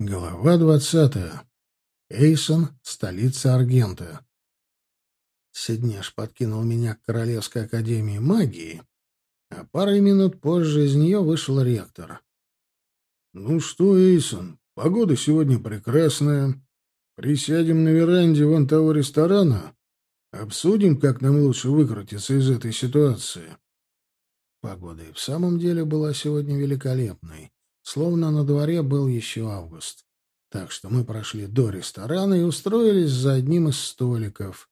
Глава двадцатая. Эйсон, столица Аргента. Сиднеш подкинул меня к Королевской академии магии, а парой минут позже из нее вышел ректор. «Ну что, Эйсон, погода сегодня прекрасная. Присядем на веранде вон того ресторана, обсудим, как нам лучше выкрутиться из этой ситуации». Погода и в самом деле была сегодня великолепной словно на дворе был еще август. Так что мы прошли до ресторана и устроились за одним из столиков.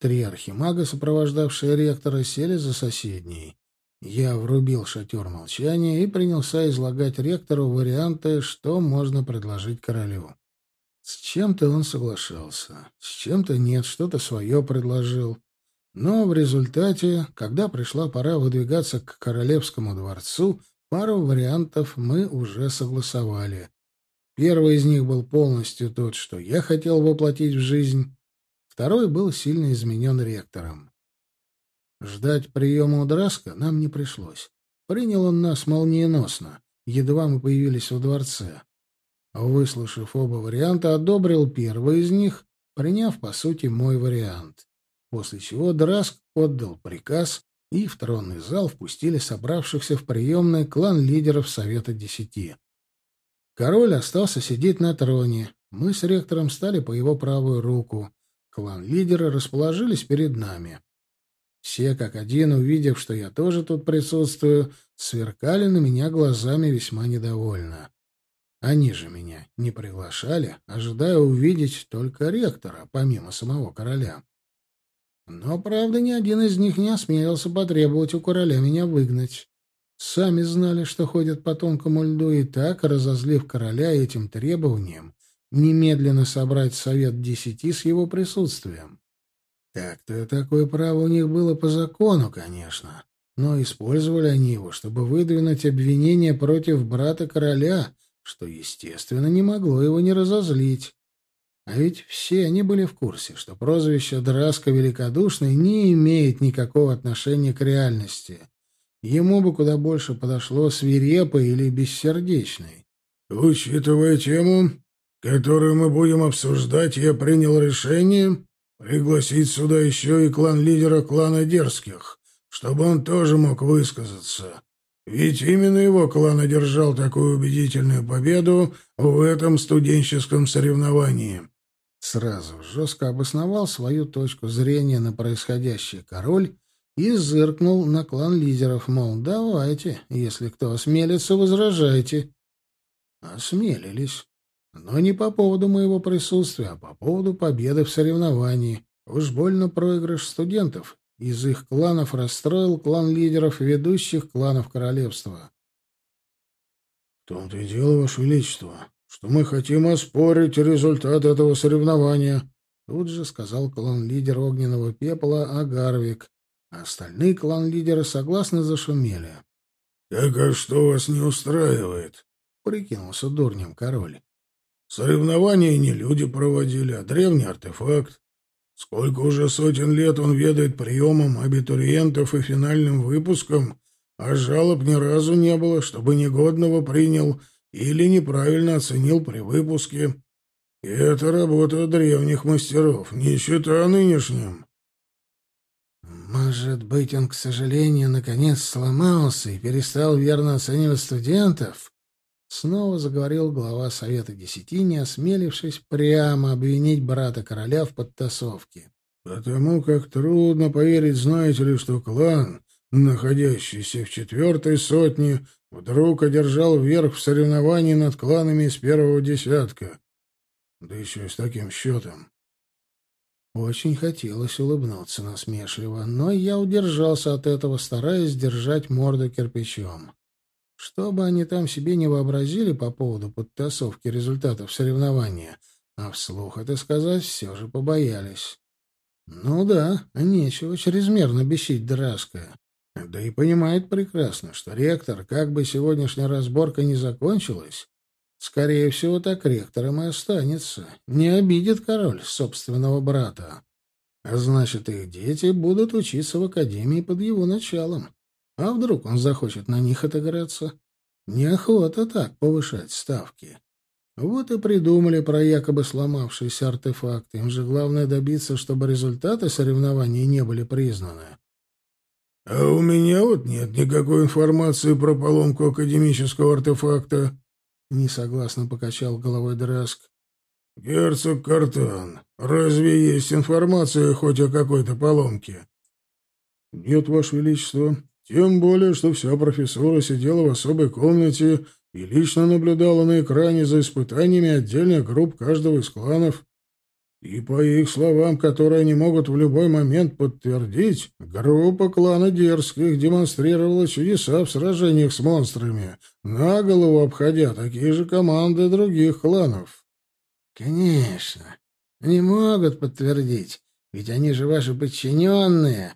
Три архимага, сопровождавшие ректора, сели за соседний. Я врубил шатер молчания и принялся излагать ректору варианты, что можно предложить королю. С чем-то он соглашался, с чем-то нет, что-то свое предложил. Но в результате, когда пришла пора выдвигаться к королевскому дворцу, Пару вариантов мы уже согласовали. Первый из них был полностью тот, что я хотел воплотить в жизнь. Второй был сильно изменен ректором. Ждать приема у Драска нам не пришлось. Принял он нас молниеносно, едва мы появились во дворце. Выслушав оба варианта, одобрил первый из них, приняв, по сути, мой вариант. После чего Драск отдал приказ и в тронный зал впустили собравшихся в приемный клан лидеров Совета Десяти. Король остался сидеть на троне. Мы с ректором стали по его правую руку. Клан-лидеры расположились перед нами. Все, как один, увидев, что я тоже тут присутствую, сверкали на меня глазами весьма недовольно. Они же меня не приглашали, ожидая увидеть только ректора, помимо самого короля. Но, правда, ни один из них не осмелился потребовать у короля меня выгнать. Сами знали, что ходят по тонкому льду, и так, разозлив короля этим требованием, немедленно собрать совет десяти с его присутствием. Так-то такое право у них было по закону, конечно, но использовали они его, чтобы выдвинуть обвинение против брата короля, что, естественно, не могло его не разозлить. А ведь все они были в курсе, что прозвище Драска Великодушный не имеет никакого отношения к реальности. Ему бы куда больше подошло свирепый или бессердечный. «Учитывая тему, которую мы будем обсуждать, я принял решение пригласить сюда еще и клан лидера клана Дерзких, чтобы он тоже мог высказаться. Ведь именно его клан одержал такую убедительную победу в этом студенческом соревновании». Сразу жестко обосновал свою точку зрения на происходящее король и зыркнул на клан лидеров, мол, давайте, если кто осмелится, возражайте. Осмелились. Но не по поводу моего присутствия, а по поводу победы в соревновании. Уж больно проигрыш студентов. Из их кланов расстроил клан лидеров ведущих кланов королевства. — В том-то и дело, Ваше Величество, что мы хотим оспорить результат этого соревнования, тут же сказал клан-лидер огненного пепла Агарвик. А остальные клан-лидеры согласно зашумели. «Так а что вас не устраивает?» — прикинулся дурнем король. «Соревнования не люди проводили, а древний артефакт. Сколько уже сотен лет он ведает приемом абитуриентов и финальным выпуском, а жалоб ни разу не было, чтобы негодного принял или неправильно оценил при выпуске. И это работа древних мастеров, не считая нынешним. Может быть, он, к сожалению, наконец сломался и перестал верно оценивать студентов? Снова заговорил глава Совета Десяти, не осмелившись прямо обвинить брата короля в подтасовке. «Потому как трудно поверить, знаете ли, что клан, находящийся в четвертой сотне, Вдруг одержал верх в соревновании над кланами из первого десятка. Да еще и с таким счетом. Очень хотелось улыбнуться насмешливо, но я удержался от этого, стараясь держать морду кирпичом. Что бы они там себе не вообразили по поводу подтасовки результатов соревнования, а вслух это сказать все же побоялись. Ну да, нечего чрезмерно бесить Драска. Да и понимает прекрасно, что ректор, как бы сегодняшняя разборка не закончилась, скорее всего, так ректором и останется. Не обидит король собственного брата. А значит, их дети будут учиться в академии под его началом. А вдруг он захочет на них отыграться? Неохота так повышать ставки. Вот и придумали про якобы сломавшийся артефакт. Им же главное добиться, чтобы результаты соревнований не были признаны. — А у меня вот нет никакой информации про поломку академического артефакта, — несогласно покачал головой Дреск. — Герцог Картан, разве есть информация хоть о какой-то поломке? — Нет, Ваше Величество. Тем более, что вся профессура сидела в особой комнате и лично наблюдала на экране за испытаниями отдельных групп каждого из кланов. И по их словам, которые они могут в любой момент подтвердить, группа клана Дерзких демонстрировала чудеса в сражениях с монстрами, на голову обходя такие же команды других кланов. — Конечно, они могут подтвердить, ведь они же ваши подчиненные,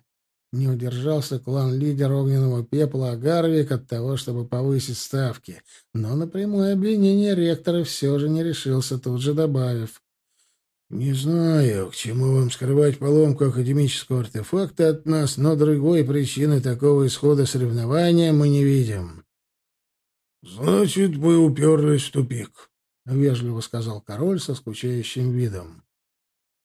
не удержался клан-лидер огненного пепла Агарвик от того, чтобы повысить ставки, но на прямое обвинение ректора все же не решился, тут же добавив. «Не знаю, к чему вам скрывать поломку академического артефакта от нас, но другой причины такого исхода соревнования мы не видим». «Значит, вы уперлись в тупик», — вежливо сказал король со скучающим видом.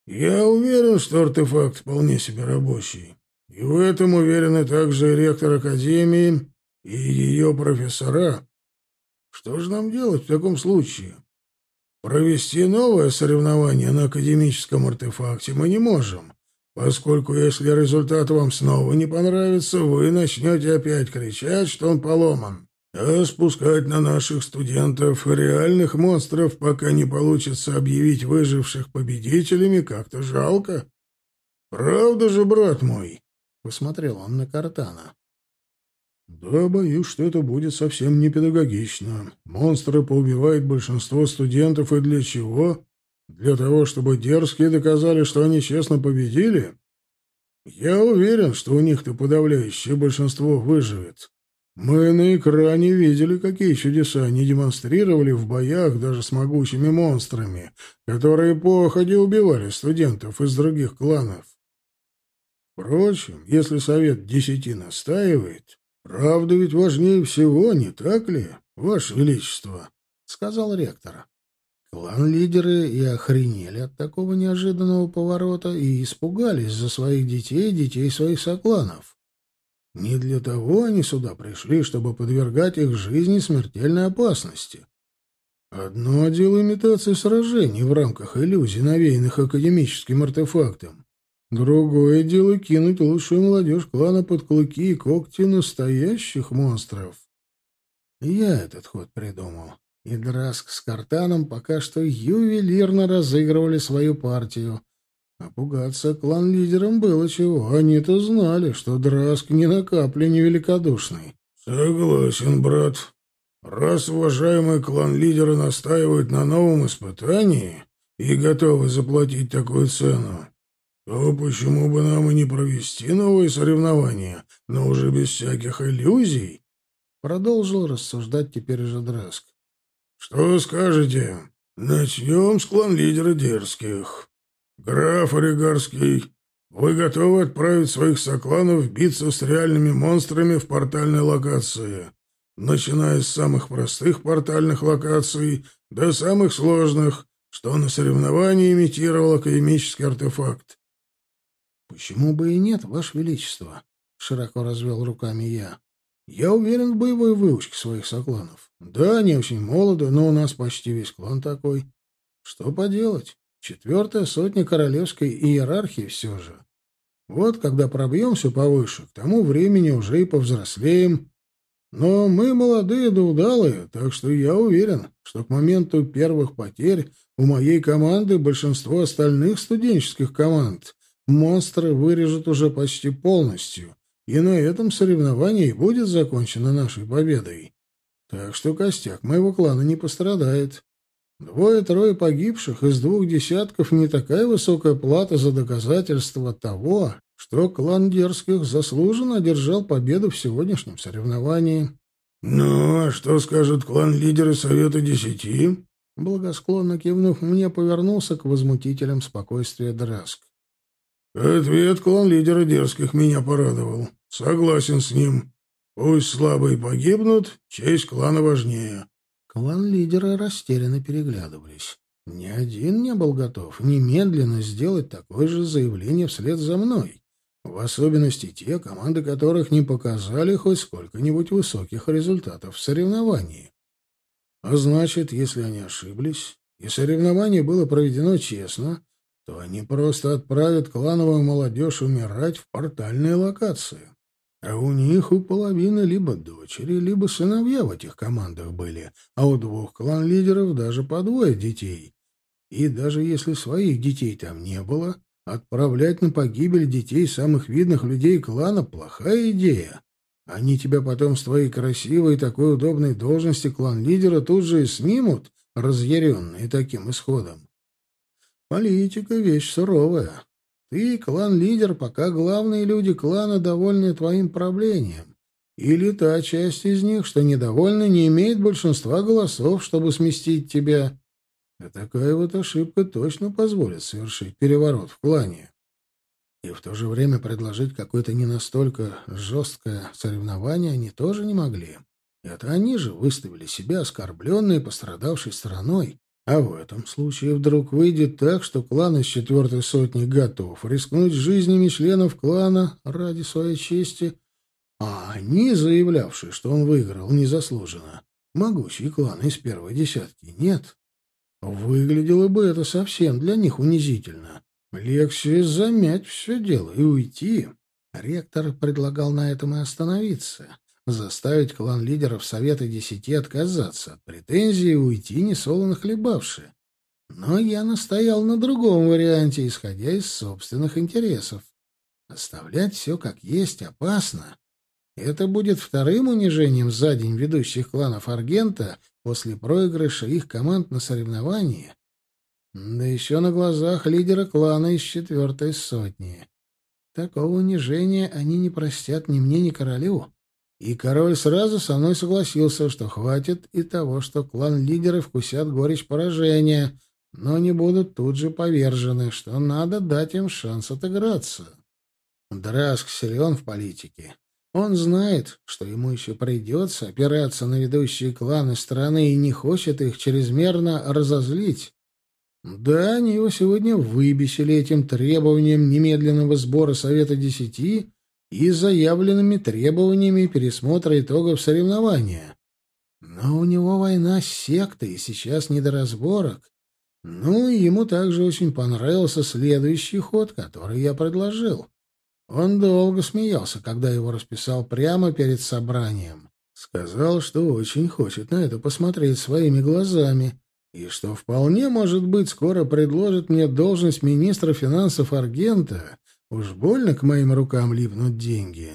«Я уверен, что артефакт вполне себе рабочий. И в этом уверены также и ректор Академии, и ее профессора. Что же нам делать в таком случае? Провести новое соревнование на академическом артефакте мы не можем, поскольку если результат вам снова не понравится, вы начнете опять кричать, что он поломан. А спускать на наших студентов реальных монстров, пока не получится объявить выживших победителями, как-то жалко. Правда же, брат мой? Посмотрел он на Картана. «Да, боюсь, что это будет совсем не педагогично. Монстры поубивают большинство студентов, и для чего? Для того, чтобы дерзкие доказали, что они честно победили? Я уверен, что у них-то подавляющее большинство выживет. Мы на экране видели, какие чудеса они демонстрировали в боях даже с могучими монстрами, которые по ходе убивали студентов из других кланов. Впрочем, если совет десяти настаивает, правда ведь важнее всего, не так ли, Ваше Величество? — сказал ректор. Клан-лидеры и охренели от такого неожиданного поворота и испугались за своих детей и детей своих сокланов. Не для того они сюда пришли, чтобы подвергать их жизни смертельной опасности. Одно дело имитации сражений в рамках иллюзий, навеянных академическим артефактом. Другое дело кинуть лучшую молодежь клана под клыки и когти настоящих монстров. Я этот ход придумал. И Драск с Картаном пока что ювелирно разыгрывали свою партию. А пугаться клан-лидерам было чего. Они-то знали, что Драск ни на капле не великодушный. — Согласен, брат. Раз уважаемые клан-лидеры настаивают на новом испытании и готовы заплатить такую цену, то почему бы нам и не провести новые соревнования, но уже без всяких иллюзий? Продолжил рассуждать теперь уже Драск. Что скажете? Начнем с клан-лидера дерзких. Граф Оригарский, вы готовы отправить своих сокланов биться с реальными монстрами в портальной локации, начиная с самых простых портальных локаций до самых сложных, что на соревновании имитировал академический артефакт. «Почему бы и нет, Ваше Величество?» — широко развел руками я. «Я уверен в боевой выучке своих сокланов. Да, они очень молоды, но у нас почти весь клан такой. Что поделать? Четвертая сотня королевской иерархии все же. Вот когда пробьемся повыше, к тому времени уже и повзрослеем. Но мы молодые да удалые, так что я уверен, что к моменту первых потерь у моей команды большинство остальных студенческих команд монстры вырежут уже почти полностью, и на этом соревнование будет закончено нашей победой. Так что костяк моего клана не пострадает. Двое-трое погибших из двух десятков не такая высокая плата за доказательство того, что клан Дерзких заслуженно одержал победу в сегодняшнем соревновании. — Ну, а что скажет клан-лидеры Совета Десяти? Благосклонно кивнув мне, повернулся к возмутителям спокойствия Драск. Ответ клан-лидера дерзких меня порадовал. Согласен с ним. Пусть слабые погибнут, честь клана важнее. Клан-лидеры растерянно переглядывались. Ни один не был готов немедленно сделать такое же заявление вслед за мной. В особенности те, команды которых не показали хоть сколько-нибудь высоких результатов в соревновании. А значит, если они ошиблись, и соревнование было проведено честно, то они просто отправят клановую молодежь умирать в портальные локации. А у них у половины либо дочери, либо сыновья в этих командах были, а у двух клан-лидеров даже по двое детей. И даже если своих детей там не было, отправлять на погибель детей самых видных людей клана — плохая идея. Они тебя потом с твоей красивой и такой удобной должности клан-лидера тут же и снимут, разъяренные таким исходом. Политика — вещь суровая. Ты клан-лидер, пока главные люди клана довольны твоим правлением. Или та часть из них, что недовольна, не имеет большинства голосов, чтобы сместить тебя. А такая вот ошибка точно позволит совершить переворот в клане. И в то же время предложить какое-то не настолько жесткое соревнование они тоже не могли. Это они же выставили себя оскорбленной и пострадавшей стороной, а в этом случае вдруг выйдет так, что клан из четвертой сотни готов рискнуть жизнями членов клана ради своей чести, а они, заявлявшие, что он выиграл незаслуженно, могучий клан из первой десятки, нет. Выглядело бы это совсем для них унизительно. Легче замять все дело и уйти. Ректор предлагал на этом и остановиться заставить клан лидеров Совета Десяти отказаться от претензий и уйти несолоно хлебавши. Но я настоял на другом варианте, исходя из собственных интересов. Оставлять все как есть опасно. Это будет вторым унижением за день ведущих кланов Аргента после проигрыша их команд на соревновании. Да еще на глазах лидера клана из четвертой сотни. Такого унижения они не простят ни мне, ни королю. И король сразу со мной согласился, что хватит и того, что клан-лидеры вкусят горечь поражения, но не будут тут же повержены, что надо дать им шанс отыграться. Драск силен в политике. Он знает, что ему еще придется опираться на ведущие кланы страны и не хочет их чрезмерно разозлить. Да, они его сегодня выбесили этим требованием немедленного сбора Совета Десяти и заявленными требованиями пересмотра итогов соревнования. Но у него война с сектой, и сейчас не до разборок. Ну, и ему также очень понравился следующий ход, который я предложил. Он долго смеялся, когда его расписал прямо перед собранием. Сказал, что очень хочет на это посмотреть своими глазами, и что вполне, может быть, скоро предложит мне должность министра финансов Аргента, Уж больно к моим рукам липнут деньги.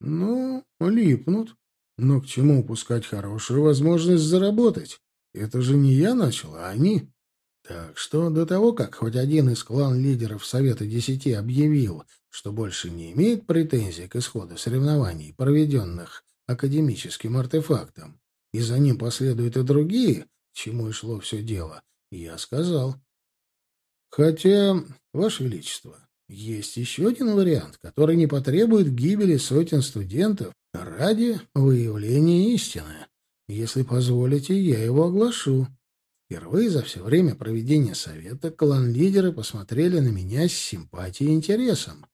Ну, липнут. Но к чему упускать хорошую возможность заработать? Это же не я начал, а они. Так что до того, как хоть один из клан-лидеров Совета Десяти объявил, что больше не имеет претензий к исходу соревнований, проведенных академическим артефактом, и за ним последуют и другие, к чему и шло все дело, я сказал. Хотя, Ваше Величество, есть еще один вариант, который не потребует гибели сотен студентов ради выявления истины. Если позволите, я его оглашу. Впервые за все время проведения совета клан-лидеры посмотрели на меня с симпатией и интересом.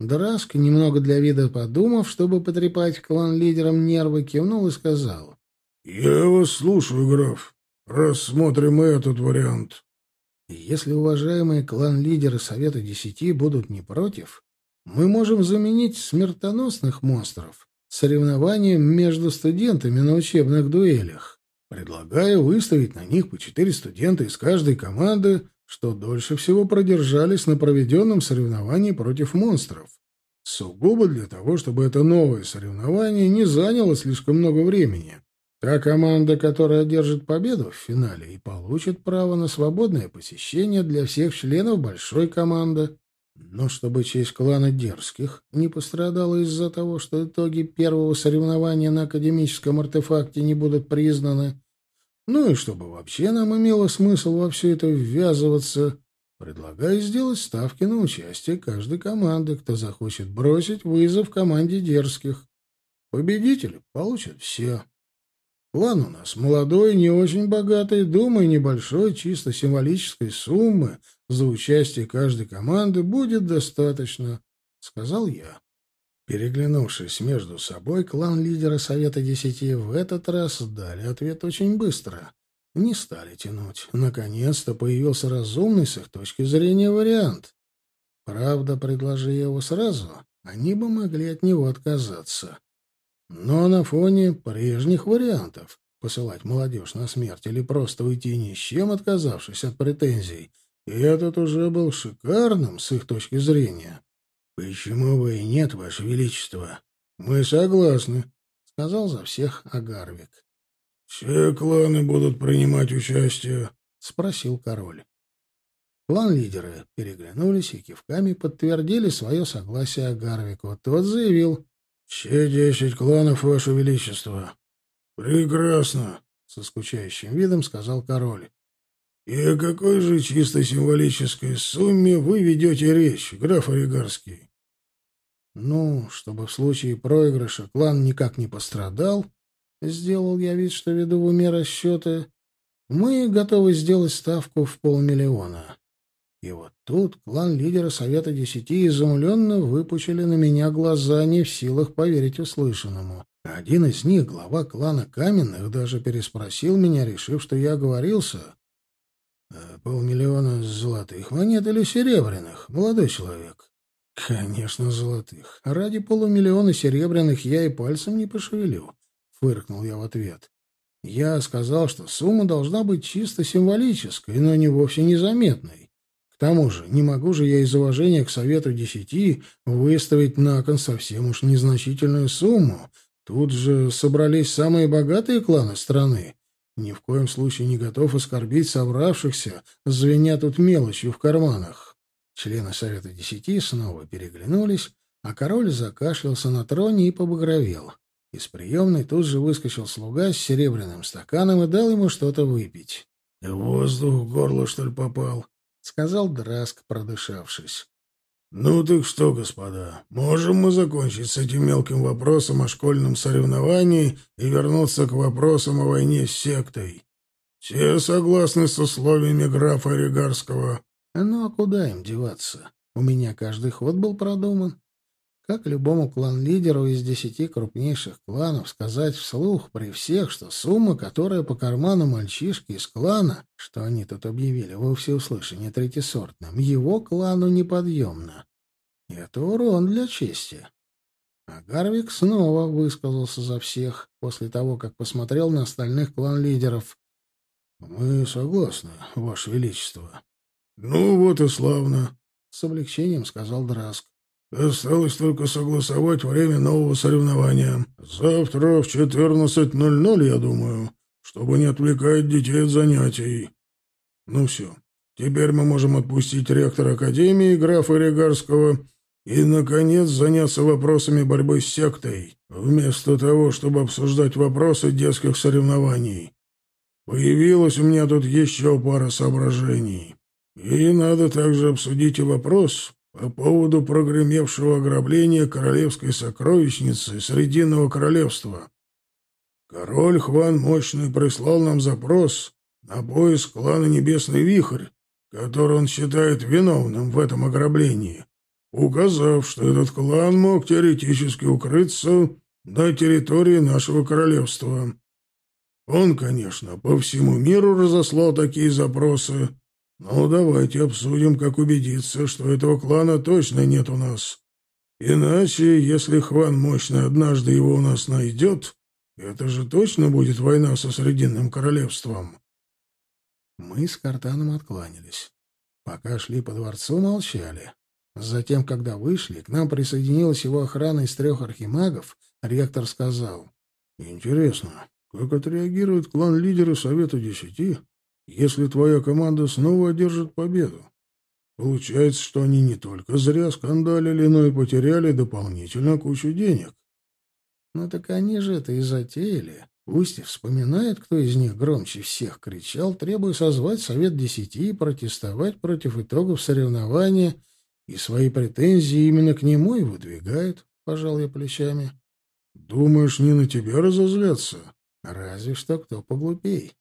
Драск, немного для вида подумав, чтобы потрепать клан-лидерам нервы, кивнул и сказал. — Я вас слушаю, граф. Рассмотрим этот вариант. Если уважаемые клан-лидеры Совета Десяти будут не против, мы можем заменить смертоносных монстров соревнованием между студентами на учебных дуэлях. Предлагаю выставить на них по четыре студента из каждой команды, что дольше всего продержались на проведенном соревновании против монстров. Сугубо для того, чтобы это новое соревнование не заняло слишком много времени. Та команда, которая одержит победу в финале, и получит право на свободное посещение для всех членов большой команды. Но чтобы честь клана Дерзких не пострадала из-за того, что итоги первого соревнования на академическом артефакте не будут признаны, ну и чтобы вообще нам имело смысл во все это ввязываться, предлагаю сделать ставки на участие каждой команды, кто захочет бросить вызов команде Дерзких. Победители получат все. План у нас молодой, не очень богатый, думаю, небольшой, чисто символической суммы за участие каждой команды будет достаточно, — сказал я. Переглянувшись между собой, клан лидера Совета Десяти в этот раз дали ответ очень быстро. Не стали тянуть. Наконец-то появился разумный с их точки зрения вариант. Правда, предложи его сразу, они бы могли от него отказаться. Но на фоне прежних вариантов посылать молодежь на смерть или просто уйти ни с чем, отказавшись от претензий, этот уже был шикарным с их точки зрения. «Почему бы и нет, Ваше Величество?» «Мы согласны», — сказал за всех Агарвик. «Все кланы будут принимать участие?» — спросил король. Клан-лидеры переглянулись и кивками подтвердили свое согласие Агарвику. Тот заявил, «Все десять кланов, Ваше Величество». «Прекрасно», — со скучающим видом сказал король. «И о какой же чисто символической сумме вы ведете речь, граф Оригарский?» «Ну, чтобы в случае проигрыша клан никак не пострадал, сделал я вид, что веду в уме расчеты, мы готовы сделать ставку в полмиллиона». И вот тут клан лидера Совета Десяти изумленно выпучили на меня глаза, не в силах поверить услышанному. Один из них, глава клана Каменных, даже переспросил меня, решив, что я оговорился. «А «Полмиллиона золотых монет или серебряных, молодой человек?» «Конечно, золотых. Ради полумиллиона серебряных я и пальцем не пошевелю», — фыркнул я в ответ. «Я сказал, что сумма должна быть чисто символической, но не вовсе незаметной. Тому же, не могу же я из уважения к Совету Десяти выставить на кон совсем уж незначительную сумму. Тут же собрались самые богатые кланы страны. Ни в коем случае не готов оскорбить собравшихся, звеня тут мелочью в карманах. Члены Совета Десяти снова переглянулись, а король закашлялся на троне и побагровел. Из приемной тут же выскочил слуга с серебряным стаканом и дал ему что-то выпить. — Воздух в горло, что ли, попал? Сказал Драск, продышавшись. «Ну так что, господа, можем мы закончить с этим мелким вопросом о школьном соревновании и вернуться к вопросам о войне с сектой? Все согласны с условиями графа Ригарского?» «Ну а куда им деваться? У меня каждый ход был продуман. Как любому клан-лидеру из десяти крупнейших кланов сказать вслух при всех, что сумма, которая по карману мальчишки из клана, что они тут объявили во всеуслышание третисортным, его клану неподъемна. Это урон для чести. А Гарвик снова высказался за всех, после того, как посмотрел на остальных клан-лидеров. — Мы согласны, Ваше Величество. — Ну вот и славно, — с облегчением сказал Драск. Осталось только согласовать время нового соревнования. Завтра в 14.00, я думаю, чтобы не отвлекать детей от занятий. Ну все, теперь мы можем отпустить ректора Академии, графа Регарского, и, наконец, заняться вопросами борьбы с сектой, вместо того, чтобы обсуждать вопросы детских соревнований. Появилась у меня тут еще пара соображений. И надо также обсудить и вопрос, по поводу прогремевшего ограбления королевской сокровищницы Срединного королевства. Король Хван Мощный прислал нам запрос на поиск клана Небесный Вихрь, который он считает виновным в этом ограблении, указав, что этот клан мог теоретически укрыться на территории нашего королевства. Он, конечно, по всему миру разослал такие запросы, ну, давайте обсудим, как убедиться, что этого клана точно нет у нас. Иначе, если Хван Мощный однажды его у нас найдет, это же точно будет война со Срединным Королевством. Мы с Картаном откланялись. Пока шли по дворцу, молчали. Затем, когда вышли, к нам присоединилась его охрана из трех архимагов, ректор сказал. «Интересно, как отреагирует клан лидера Совета Десяти если твоя команда снова одержит победу. Получается, что они не только зря скандалили, но и потеряли дополнительно кучу денег. Ну так они же это и затеяли. Пусть и вспоминает, кто из них громче всех кричал, требуя созвать Совет Десяти и протестовать против итогов соревнования, и свои претензии именно к нему и выдвигает, — пожал я плечами. — Думаешь, не на тебя разозлятся? Разве что кто поглупей.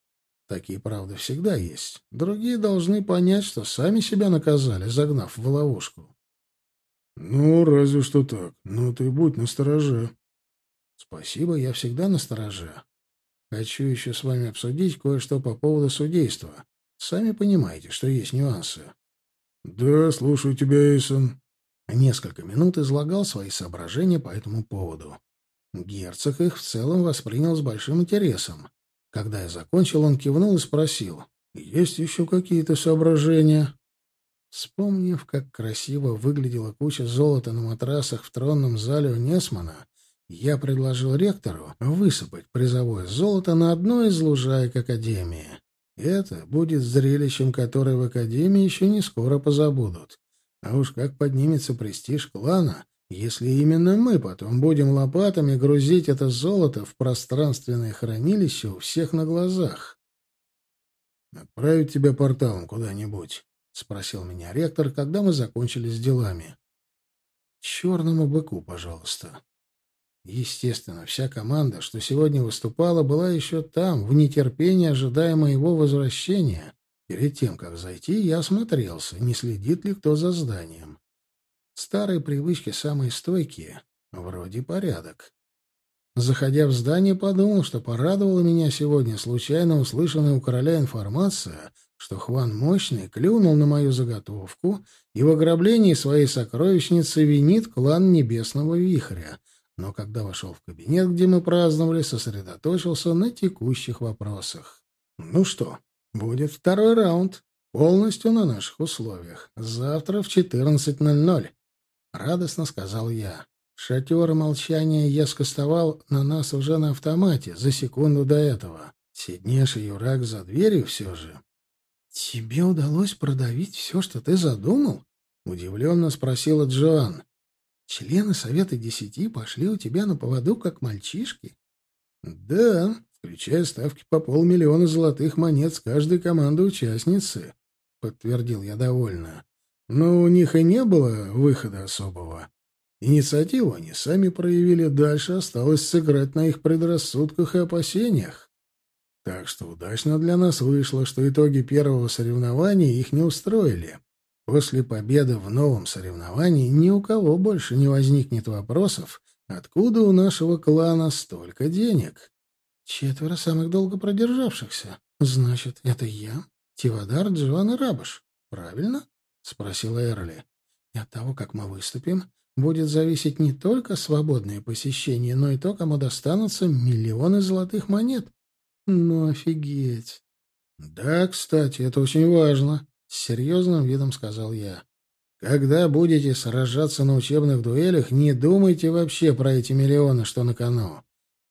Такие, правда, всегда есть. Другие должны понять, что сами себя наказали, загнав в ловушку. «Ну, разве что так. Но ты будь настороже». «Спасибо, я всегда настороже. Хочу еще с вами обсудить кое-что по поводу судейства. Сами понимаете, что есть нюансы». «Да, слушаю тебя, Эйсон». Несколько минут излагал свои соображения по этому поводу. Герцог их в целом воспринял с большим интересом. Когда я закончил, он кивнул и спросил, «Есть еще какие-то соображения?» Вспомнив, как красиво выглядела куча золота на матрасах в тронном зале у Несмана, я предложил ректору высыпать призовое золото на одной из лужаек Академии. Это будет зрелищем, которое в Академии еще не скоро позабудут. А уж как поднимется престиж клана, если именно мы потом будем лопатами грузить это золото в пространственное хранилище у всех на глазах. «Отправить тебя порталом куда-нибудь?» — спросил меня ректор, когда мы закончили с делами. «Черному быку, пожалуйста». Естественно, вся команда, что сегодня выступала, была еще там, в нетерпении ожидая моего возвращения. Перед тем, как зайти, я осмотрелся, не следит ли кто за зданием. Старые привычки самые стойкие. Вроде порядок. Заходя в здание, подумал, что порадовала меня сегодня случайно услышанная у короля информация — что Хван Мощный клюнул на мою заготовку и в ограблении своей сокровищницы винит клан Небесного Вихря, но когда вошел в кабинет, где мы праздновали, сосредоточился на текущих вопросах. «Ну что, будет второй раунд, полностью на наших условиях, завтра в 14.00», — радостно сказал я. Шатер молчания я скостовал на нас уже на автомате за секунду до этого. Сиднешь и Юрак за дверью все же. «Тебе удалось продавить все, что ты задумал?» — удивленно спросила Джоан. «Члены Совета Десяти пошли у тебя на поводу, как мальчишки?» «Да, включая ставки по полмиллиона золотых монет с каждой команды участницы», — подтвердил я довольно. «Но у них и не было выхода особого. Инициативу они сами проявили, дальше осталось сыграть на их предрассудках и опасениях. Так что удачно для нас вышло, что итоги первого соревнования их не устроили. После победы в новом соревновании ни у кого больше не возникнет вопросов, откуда у нашего клана столько денег. Четверо самых долго продержавшихся. Значит, это я, Тивадар, Джоан и Рабаш. Правильно? — спросила Эрли. И от того, как мы выступим, будет зависеть не только свободное посещение, но и то, кому достанутся миллионы золотых монет. Ну, офигеть. Да, кстати, это очень важно, с серьезным видом сказал я. Когда будете сражаться на учебных дуэлях, не думайте вообще про эти миллионы, что на кону.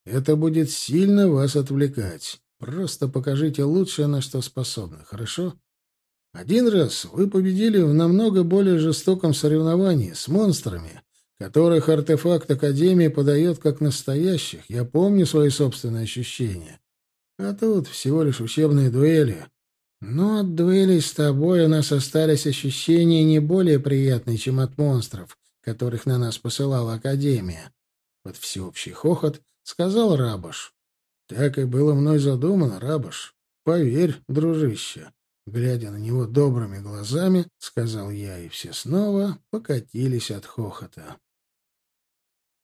Это будет сильно вас отвлекать. Просто покажите лучшее, на что способны, хорошо? Один раз вы победили в намного более жестоком соревновании с монстрами, которых артефакт Академии подает как настоящих. Я помню свои собственные ощущения. А тут всего лишь учебные дуэли. Но от дуэлей с тобой у нас остались ощущения не более приятные, чем от монстров, которых на нас посылала Академия. Под всеобщий хохот сказал Рабаш. Так и было мной задумано, Рабаш. Поверь, дружище. Глядя на него добрыми глазами, сказал я, и все снова покатились от хохота.